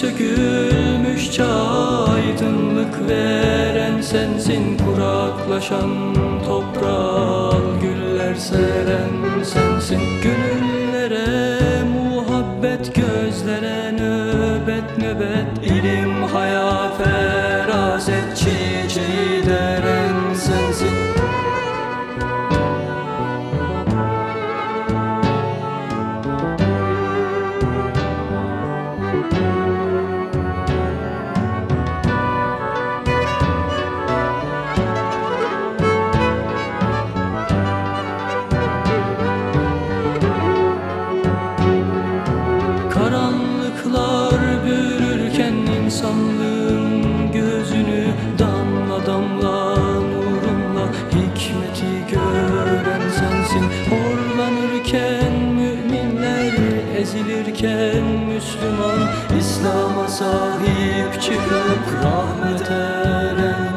Sökülmüş aydınlık veren sensin. Kuraklaşan toprağa güller seren sensin. Gönüllere muhabbet gözlere nöbet nöbet. İlim haya feraset çiçeği deren sensin Karanlıklar bürürken insanlığın gözünü Damla damla nurunla hikmeti gören sensin. Horlanırken müminler ezilirken Müslüman İslam'a sahip çıkıp rahat